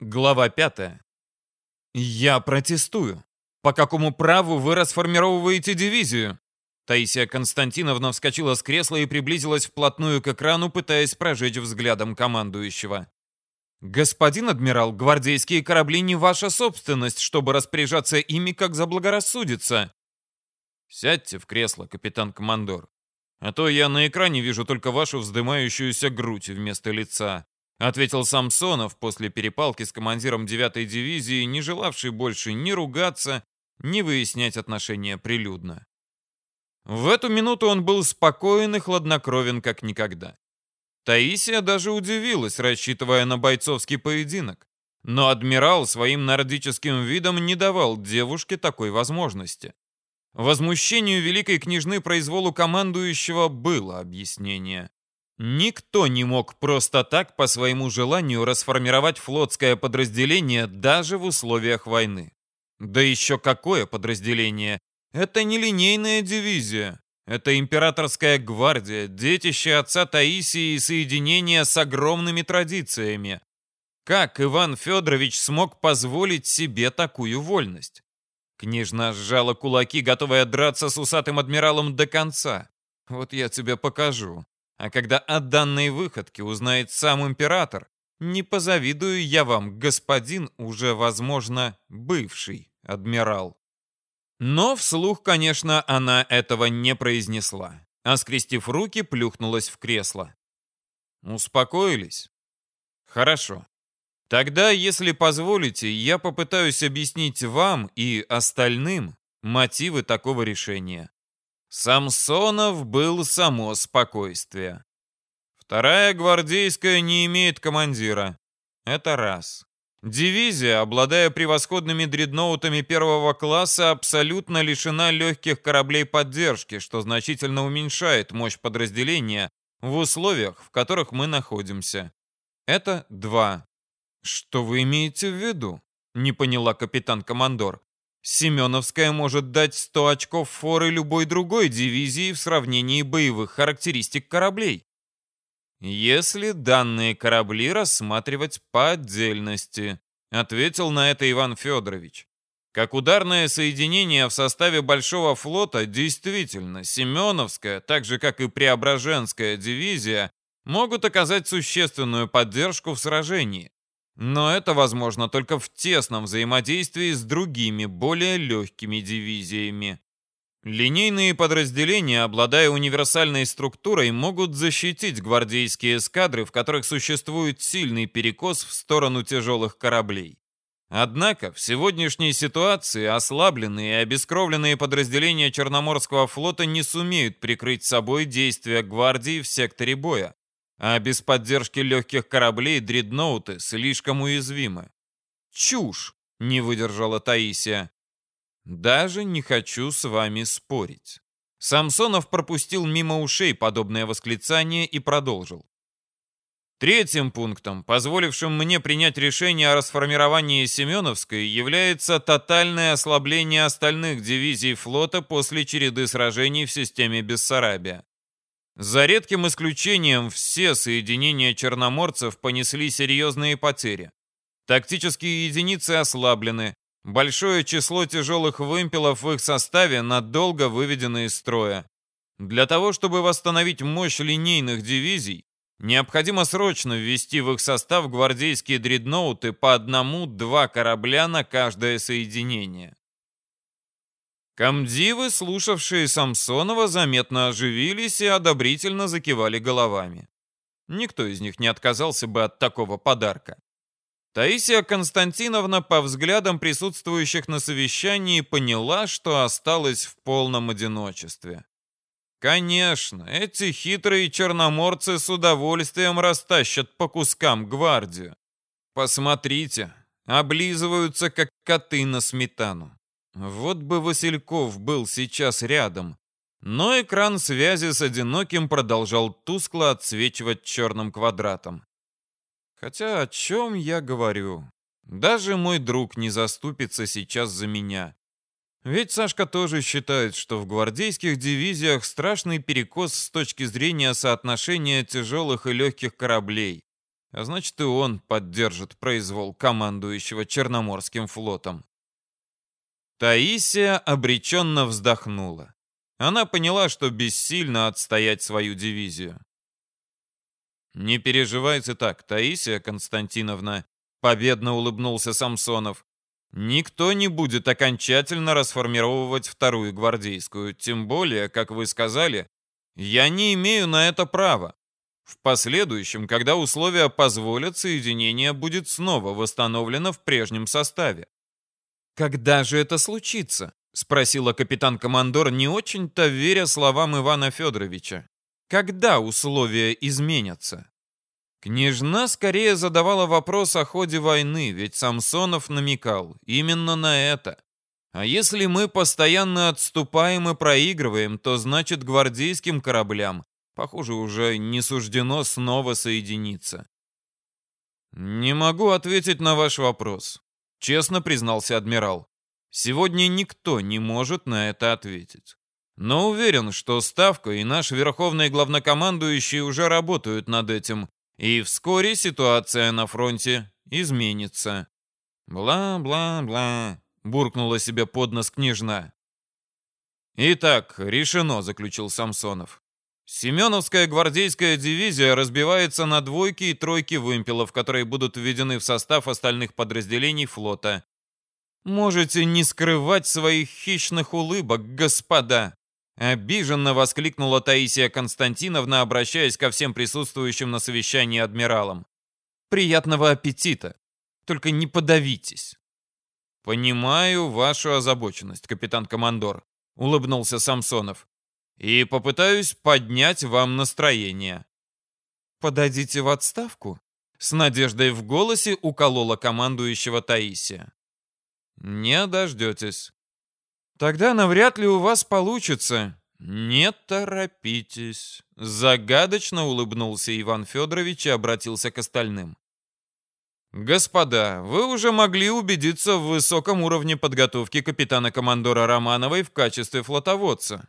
Глава 5. Я протестую. По какому праву вы расформировываете дивизию? Таисия Константиновна вскочила с кресла и приблизилась вплотную к экрану, пытаясь прожечь взглядом командующего. «Господин адмирал, гвардейские корабли не ваша собственность, чтобы распоряжаться ими, как заблагорассудится». «Сядьте в кресло, капитан-командор, а то я на экране вижу только вашу вздымающуюся грудь вместо лица», ответил Самсонов после перепалки с командиром 9-й дивизии, не желавший больше ни ругаться, ни выяснять отношения прилюдно. В эту минуту он был спокоен и хладнокровен, как никогда. Таисия даже удивилась, рассчитывая на бойцовский поединок. Но адмирал своим нордическим видом не давал девушке такой возможности. Возмущению великой княжны произволу командующего было объяснение. Никто не мог просто так по своему желанию расформировать флотское подразделение даже в условиях войны. Да еще какое подразделение? Это не линейная дивизия. Это императорская гвардия, детище отца Таисии и соединение с огромными традициями. Как Иван Федорович смог позволить себе такую вольность? Княжна сжала кулаки, готовая драться с усатым адмиралом до конца. Вот я тебе покажу. А когда о данной выходке узнает сам император, не позавидую я вам, господин, уже, возможно, бывший адмирал. Но вслух, конечно, она этого не произнесла, а скрестив руки, плюхнулась в кресло. Успокоились? Хорошо. Тогда, если позволите, я попытаюсь объяснить вам и остальным мотивы такого решения. Самсонов был само спокойствие. Вторая гвардейская не имеет командира. Это раз. Дивизия, обладая превосходными дредноутами первого класса, абсолютно лишена легких кораблей поддержки, что значительно уменьшает мощь подразделения в условиях, в которых мы находимся. Это два. Что вы имеете в виду? Не поняла капитан-командор. Семеновская может дать 100 очков форы любой другой дивизии в сравнении боевых характеристик кораблей. Если данные корабли рассматривать по отдельности, ответил на это Иван Федорович. Как ударное соединение в составе Большого флота, действительно, Семеновская, так же как и Преображенская дивизия, могут оказать существенную поддержку в сражении. Но это возможно только в тесном взаимодействии с другими, более легкими дивизиями. Линейные подразделения, обладая универсальной структурой, могут защитить гвардейские эскадры, в которых существует сильный перекос в сторону тяжелых кораблей. Однако в сегодняшней ситуации ослабленные и обескровленные подразделения Черноморского флота не сумеют прикрыть собой действия гвардии в секторе боя а без поддержки легких кораблей дредноуты слишком уязвимы. Чушь, не выдержала Таисия. Даже не хочу с вами спорить. Самсонов пропустил мимо ушей подобное восклицание и продолжил. Третьим пунктом, позволившим мне принять решение о расформировании Семеновской, является тотальное ослабление остальных дивизий флота после череды сражений в системе Бессарабия. За редким исключением все соединения черноморцев понесли серьезные потери. Тактические единицы ослаблены, большое число тяжелых вымпелов в их составе надолго выведено из строя. Для того, чтобы восстановить мощь линейных дивизий, необходимо срочно ввести в их состав гвардейские дредноуты по одному-два корабля на каждое соединение. Комдивы, слушавшие Самсонова, заметно оживились и одобрительно закивали головами. Никто из них не отказался бы от такого подарка. Таисия Константиновна по взглядам присутствующих на совещании поняла, что осталась в полном одиночестве. Конечно, эти хитрые черноморцы с удовольствием растащат по кускам гвардию. Посмотрите, облизываются, как коты на сметану. Вот бы Васильков был сейчас рядом. Но экран связи с одиноким продолжал тускло отсвечивать черным квадратом. Хотя о чем я говорю? Даже мой друг не заступится сейчас за меня. Ведь Сашка тоже считает, что в гвардейских дивизиях страшный перекос с точки зрения соотношения тяжелых и легких кораблей. а значит и он поддержит произвол командующего Черноморским флотом. Таисия обреченно вздохнула. Она поняла, что бессильно отстоять свою дивизию. «Не переживайте так, Таисия Константиновна», — победно улыбнулся Самсонов. «Никто не будет окончательно расформировывать вторую гвардейскую, тем более, как вы сказали, я не имею на это права. В последующем, когда условия позволят, соединение будет снова восстановлено в прежнем составе. Когда же это случится? Спросила капитан-командор, не очень-то веря словам Ивана Федоровича. Когда условия изменятся? Княжна скорее задавала вопрос о ходе войны, ведь Самсонов намекал именно на это. А если мы постоянно отступаем и проигрываем, то значит гвардейским кораблям, похоже, уже не суждено снова соединиться. Не могу ответить на ваш вопрос, честно признался адмирал. Сегодня никто не может на это ответить. Но уверен, что Ставка и наш верховный главнокомандующий уже работают над этим, и вскоре ситуация на фронте изменится. Бла-бла-бла буркнула себе под нос княжна. «Итак, решено», — заключил Самсонов. Семеновская гвардейская дивизия разбивается на двойки и тройки вымпелов, которые будут введены в состав остальных подразделений флота. Можете не скрывать своих хищных улыбок, господа!» Обиженно воскликнула Таисия Константиновна, обращаясь ко всем присутствующим на совещании адмиралам. «Приятного аппетита! Только не подавитесь!» «Понимаю вашу озабоченность, капитан-командор», — улыбнулся Самсонов. «И попытаюсь поднять вам настроение». «Подадите в отставку?» — с надеждой в голосе уколола командующего Таисия. «Не дождетесь». «Тогда навряд ли у вас получится». «Не торопитесь», — загадочно улыбнулся Иван Федорович и обратился к остальным. «Господа, вы уже могли убедиться в высоком уровне подготовки капитана-командора Романовой в качестве флотоводца.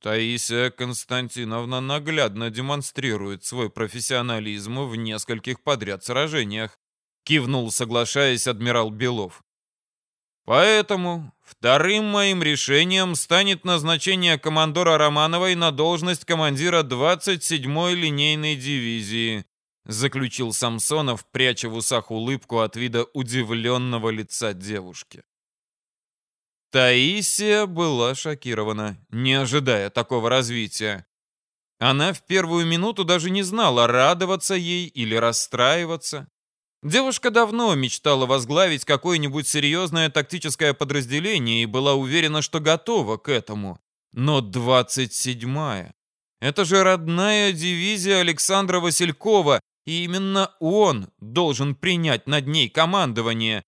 Таисия Константиновна наглядно демонстрирует свой профессионализм в нескольких подряд сражениях», кивнул, соглашаясь адмирал Белов. Поэтому вторым моим решением станет назначение командора Романовой на должность командира 27-й линейной дивизии, заключил Самсонов, пряча в усах улыбку от вида удивленного лица девушки. Таисия была шокирована, не ожидая такого развития. Она в первую минуту даже не знала, радоваться ей или расстраиваться. Девушка давно мечтала возглавить какое-нибудь серьезное тактическое подразделение и была уверена, что готова к этому. Но 27-я. Это же родная дивизия Александра Василькова, и именно он должен принять над ней командование.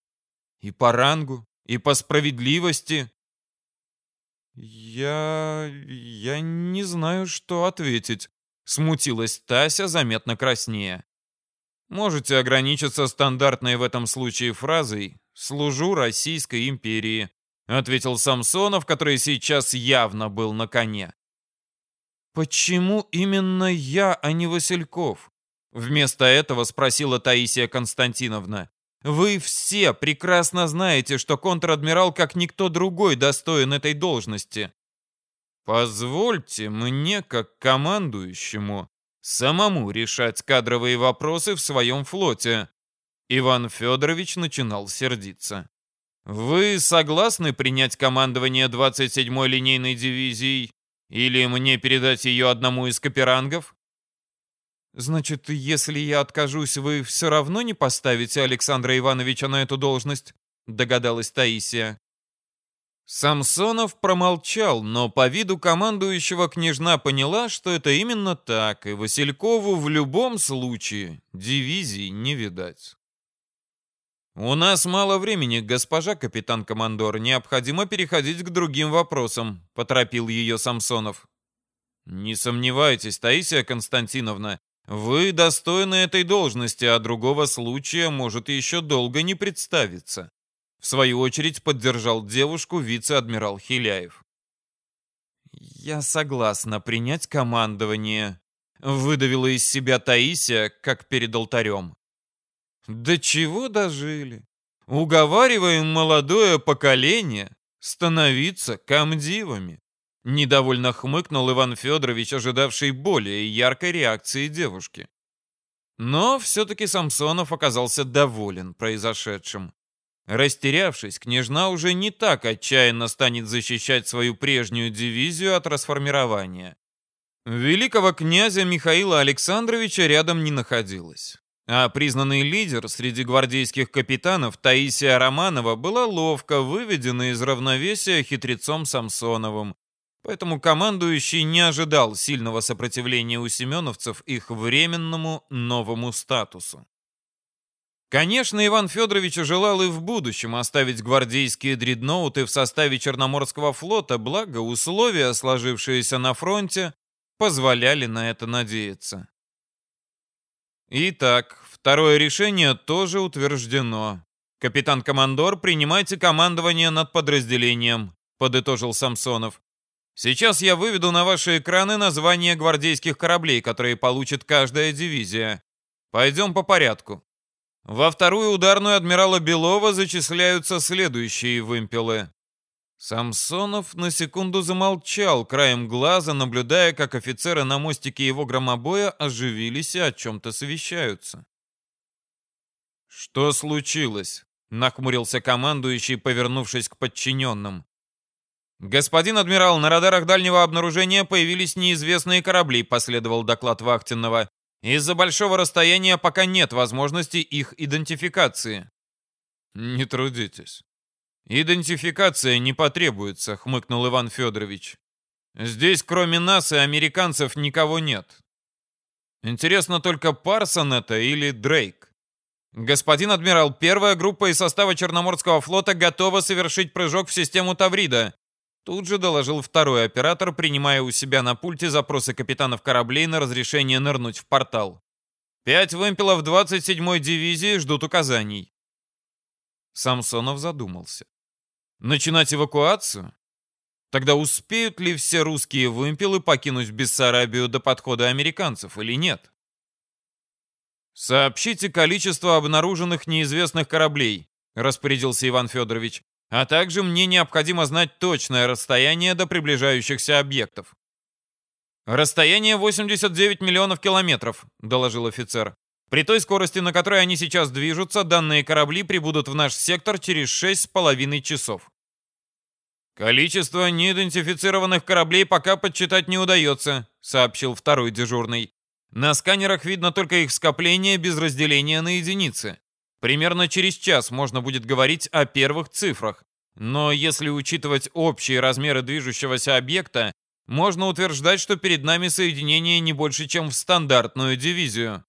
И по рангу, и по справедливости. Я... я не знаю, что ответить. Смутилась Тася, заметно краснее. Можете ограничиться стандартной в этом случае фразой «Служу Российской империи», ответил Самсонов, который сейчас явно был на коне. «Почему именно я, а не Васильков?» Вместо этого спросила Таисия Константиновна. «Вы все прекрасно знаете, что контр-адмирал как никто другой достоин этой должности». «Позвольте мне, как командующему, самому решать кадровые вопросы в своем флоте». Иван Федорович начинал сердиться. «Вы согласны принять командование 27-й линейной дивизией? Или мне передать ее одному из каперангов?» «Значит, если я откажусь, вы все равно не поставите Александра Ивановича на эту должность?» — догадалась Таисия. Самсонов промолчал, но по виду командующего княжна поняла, что это именно так, и Василькову в любом случае дивизии не видать. «У нас мало времени, госпожа капитан-командор, необходимо переходить к другим вопросам», — поторопил ее Самсонов. «Не сомневайтесь, Таисия Константиновна, вы достойны этой должности, а другого случая может еще долго не представиться. В свою очередь поддержал девушку вице-адмирал Хиляев. «Я согласна принять командование», выдавила из себя Таисия, как перед алтарем. До чего дожили? Уговариваем молодое поколение становиться комдивами. Недовольно хмыкнул Иван Федорович, ожидавший более яркой реакции девушки. Но все-таки Самсонов оказался доволен произошедшим. Растерявшись, княжна уже не так отчаянно станет защищать свою прежнюю дивизию от расформирования. Великого князя Михаила Александровича рядом не находилось. А признанный лидер среди гвардейских капитанов Таисия Романова была ловко выведена из равновесия хитрецом Самсоновым, поэтому командующий не ожидал сильного сопротивления у семеновцев их временному новому статусу. Конечно, Иван Федорович желал и в будущем оставить гвардейские дредноуты в составе Черноморского флота, благо условия, сложившиеся на фронте, позволяли на это надеяться. Итак, второе решение тоже утверждено. Капитан-командор, принимайте командование над подразделением, подытожил Самсонов. Сейчас я выведу на ваши экраны названия гвардейских кораблей, которые получит каждая дивизия. Пойдем по порядку. Во вторую ударную адмирала Белова зачисляются следующие вымпелы. Самсонов на секунду замолчал, краем глаза, наблюдая, как офицеры на мостике его громобоя оживились и о чем-то совещаются. «Что случилось?» — нахмурился командующий, повернувшись к подчиненным. «Господин адмирал, на радарах дальнего обнаружения появились неизвестные корабли», — последовал доклад Вахтенного. «Из-за большого расстояния пока нет возможности их идентификации». «Не трудитесь. «Идентификация не потребуется», — хмыкнул Иван Федорович. «Здесь кроме нас и американцев никого нет. Интересно только Парсон это или Дрейк. Господин адмирал, первая группа из состава Черноморского флота готова совершить прыжок в систему Таврида. Тут же доложил второй оператор, принимая у себя на пульте запросы капитанов кораблей на разрешение нырнуть в портал. Пять вымпелов 27-й дивизии ждут указаний. Самсонов задумался. Начинать эвакуацию? Тогда успеют ли все русские вымпелы покинуть Бессарабию до подхода американцев или нет? «Сообщите количество обнаруженных неизвестных кораблей», — распорядился Иван Федорович. «А также мне необходимо знать точное расстояние до приближающихся объектов». «Расстояние 89 миллионов километров», — доложил офицер. При той скорости, на которой они сейчас движутся, данные корабли прибудут в наш сектор через 6,5 часов. Количество неидентифицированных кораблей пока подсчитать не удается, сообщил второй дежурный. На сканерах видно только их скопление без разделения на единицы. Примерно через час можно будет говорить о первых цифрах. Но если учитывать общие размеры движущегося объекта, можно утверждать, что перед нами соединение не больше, чем в стандартную дивизию.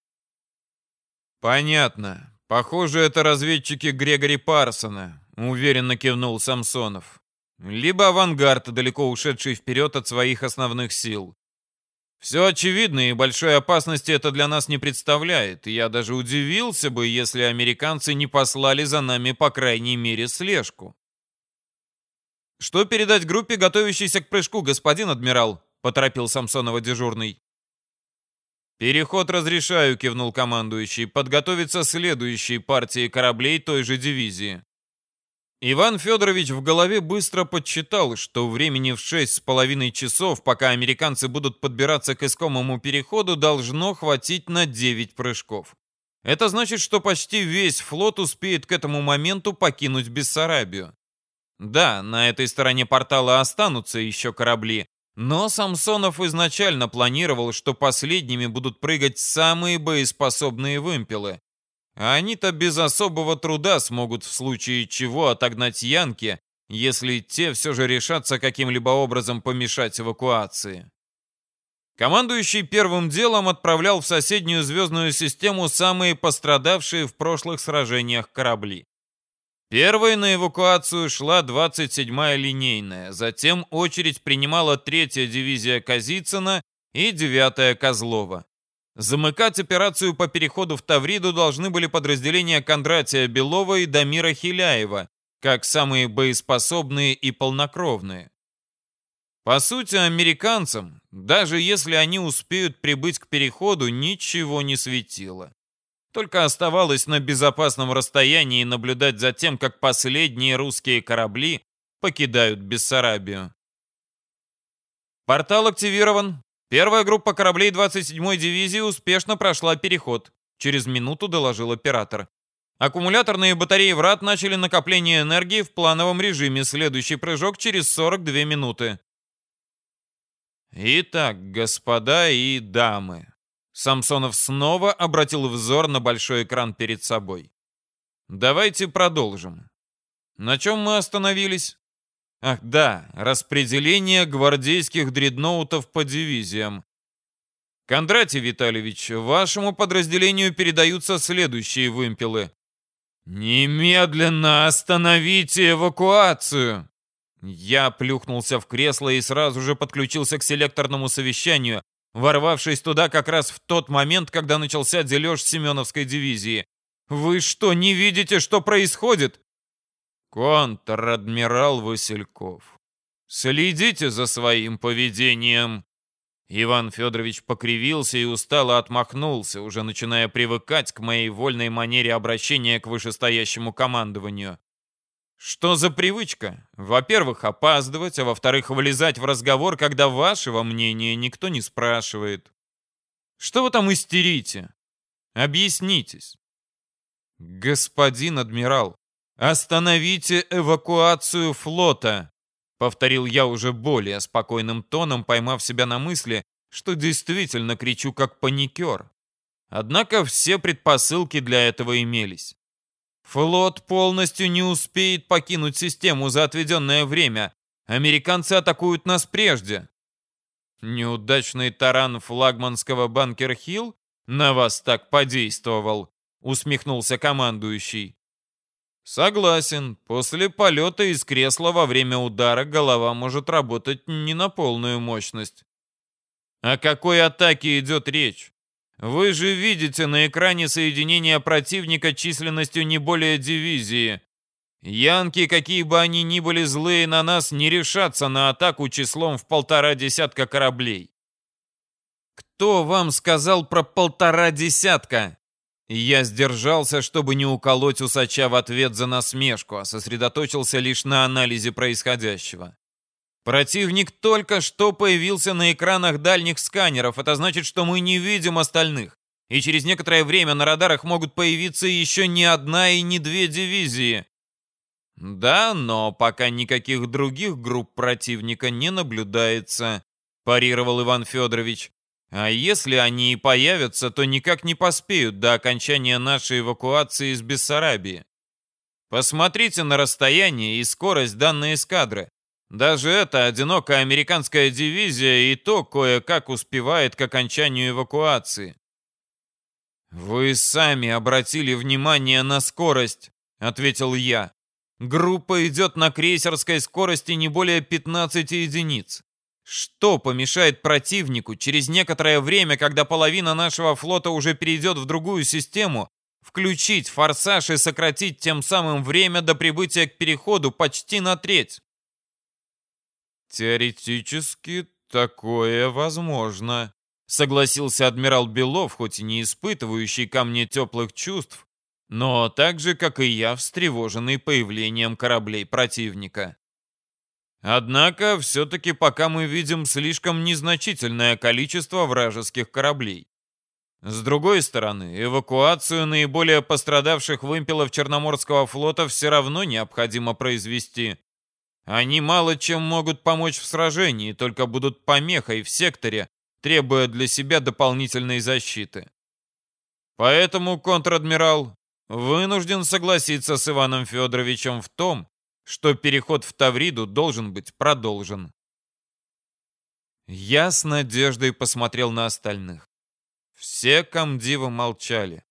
«Понятно. Похоже, это разведчики Грегори Парсона», — уверенно кивнул Самсонов. «Либо авангард, далеко ушедший вперед от своих основных сил. Все очевидно, и большой опасности это для нас не представляет. Я даже удивился бы, если американцы не послали за нами, по крайней мере, слежку». «Что передать группе, готовящейся к прыжку, господин адмирал?» — поторопил Самсонова дежурный. «Переход разрешаю», — кивнул командующий. «Подготовиться следующей партии кораблей той же дивизии». Иван Федорович в голове быстро подсчитал, что времени в шесть с половиной часов, пока американцы будут подбираться к искомому переходу, должно хватить на девять прыжков. Это значит, что почти весь флот успеет к этому моменту покинуть Бессарабию. Да, на этой стороне портала останутся еще корабли, но Самсонов изначально планировал, что последними будут прыгать самые боеспособные вымпелы. А они-то без особого труда смогут в случае чего отогнать Янки, если те все же решатся каким-либо образом помешать эвакуации. Командующий первым делом отправлял в соседнюю звездную систему самые пострадавшие в прошлых сражениях корабли. Первой на эвакуацию шла 27-я линейная, затем очередь принимала 3-я дивизия Казицына и 9-я Козлова. Замыкать операцию по переходу в Тавриду должны были подразделения Кондратия Белова и Дамира Хиляева, как самые боеспособные и полнокровные. По сути, американцам, даже если они успеют прибыть к переходу, ничего не светило. Только оставалось на безопасном расстоянии наблюдать за тем, как последние русские корабли покидают Бессарабию. Портал активирован. Первая группа кораблей 27-й дивизии успешно прошла переход. Через минуту доложил оператор. Аккумуляторные батареи врат начали накопление энергии в плановом режиме. Следующий прыжок через 42 минуты. Итак, господа и дамы. Самсонов снова обратил взор на большой экран перед собой. Давайте продолжим. На чем мы остановились? Ах да, распределение гвардейских дредноутов по дивизиям. Кондратий Витальевич, вашему подразделению передаются следующие вымпелы. «Немедленно остановите эвакуацию!» Я плюхнулся в кресло и сразу же подключился к селекторному совещанию, ворвавшись туда как раз в тот момент, когда начался дележ Семеновской дивизии. «Вы что, не видите, что происходит?» «Контр-адмирал Васильков, следите за своим поведением!» Иван Федорович покривился и устало отмахнулся, уже начиная привыкать к моей вольной манере обращения к вышестоящему командованию. Что за привычка? Во-первых, опаздывать, а во-вторых, вылезать в разговор, когда вашего мнения никто не спрашивает. Что вы там истерите? Объяснитесь. Господин адмирал, остановите эвакуацию флота. Повторил я уже более спокойным тоном, поймав себя на мысли, что действительно кричу как паникер. Однако все предпосылки для этого имелись. Флот полностью не успеет покинуть систему за отведенное время. Американцы атакуют нас прежде. Неудачный таран флагманского Банкер Хилл на вас так подействовал, усмехнулся командующий. Согласен, после полета из кресла во время удара голова может работать не на полную мощность. О какой атаке идет речь? Вы же видите на экране соединения противника численностью не более дивизии. Янки, какие бы они ни были злые на нас, не решатся на атаку числом в полтора десятка кораблей. Кто вам сказал про полтора десятка? Я сдержался, чтобы не уколоть усача в ответ за насмешку, а сосредоточился лишь на анализе происходящего. Противник только что появился на экранах дальних сканеров. Это значит, что мы не видим остальных. И через некоторое время на радарах могут появиться еще не одна и не две дивизии. Да, но пока никаких других групп противника не наблюдается, парировал Иван Федорович. А если они и появятся, то никак не поспеют до окончания нашей эвакуации из Бессарабии. Посмотрите на расстояние и скорость данной эскадры. Даже эта одинокая американская дивизия и то кое-как успевает к окончанию эвакуации. «Вы сами обратили внимание на скорость», — ответил я. «Группа идет на крейсерской скорости не более 15 единиц. Что помешает противнику через некоторое время, когда половина нашего флота уже перейдет в другую систему, включить форсаж и сократить тем самым время до прибытия к переходу почти на треть? Теоретически такое возможно, согласился адмирал Белов, хоть и не испытывающий ко мне теплых чувств, но так же, как и я, встревоженный появлением кораблей противника. Однако, все-таки пока мы видим слишком незначительное количество вражеских кораблей. С другой стороны, эвакуацию наиболее пострадавших вымпелов Черноморского флота все равно необходимо произвести. Они мало чем могут помочь в сражении, только будут помехой в секторе, требуя для себя дополнительной защиты. Поэтому, контр-адмирал, вынужден согласиться с Иваном Федоровичем в том, что переход в Тавриду должен быть продолжен. Я с надеждой посмотрел на остальных. Все комдивы молчали.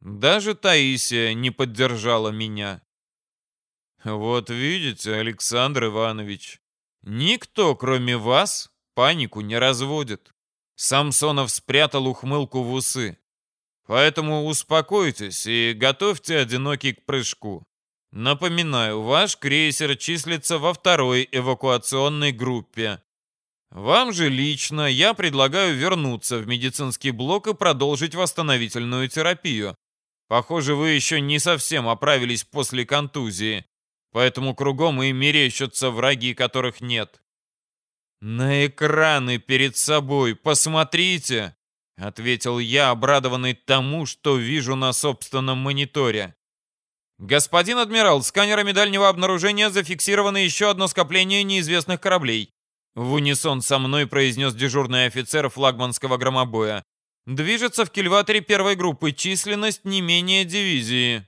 Даже Таисия не поддержала меня. Вот видите, Александр Иванович, никто, кроме вас, панику не разводит. Самсонов спрятал ухмылку в усы. Поэтому успокойтесь и готовьте одинокий к прыжку. Напоминаю, ваш крейсер числится во второй эвакуационной группе. Вам же лично я предлагаю вернуться в медицинский блок и продолжить восстановительную терапию. Похоже, вы еще не совсем оправились после контузии, поэтому кругом и мерещатся враги, которых нет. На экраны перед собой посмотрите, ответил я, обрадованный тому, что вижу на собственном мониторе. Господин адмирал, сканерами дальнего обнаружения зафиксировано еще одно скопление неизвестных кораблей. В унисон со мной произнес дежурный офицер флагманского громобоя. Движется в кильваторе первой группы, численность не менее дивизии.